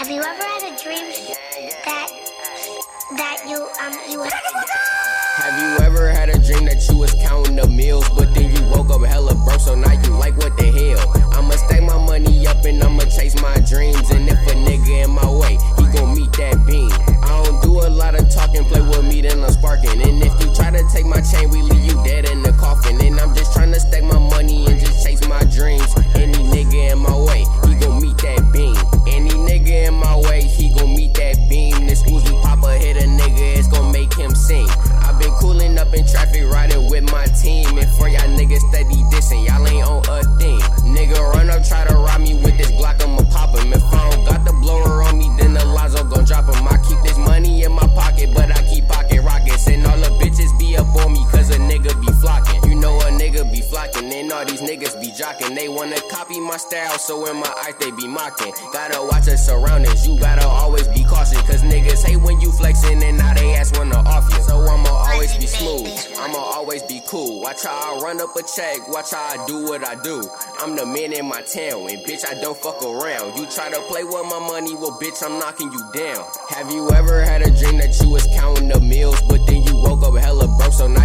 Have you ever had a dream that that you um you Have you ever had a dream that you was counting the meals, but then you woke up in traffic, riding with my team. And for y'all niggas steady dissing, y'all ain't on a thing. Nigga run up, try to rob me with this Glock, I'ma pop him. If I don't got the blower on me, then the Lazo gon' drop him. I keep this money in my pocket, but I keep pocket rockets. And all the bitches be up on me, cause a nigga be flocking. You know a nigga be flocking, and all these niggas be jocking. They wanna copy my style, so in my eyes they be mocking. Gotta watch the surroundings, you gotta always be cautious. Cause niggas hate when you flexing, cool. Watch how I run up a check, watch how I do what I do. I'm the man in my town, and bitch, I don't fuck around. You try to play with my money, well, bitch, I'm knocking you down. Have you ever had a dream that you was counting the meals, but then you woke up hella broke, so now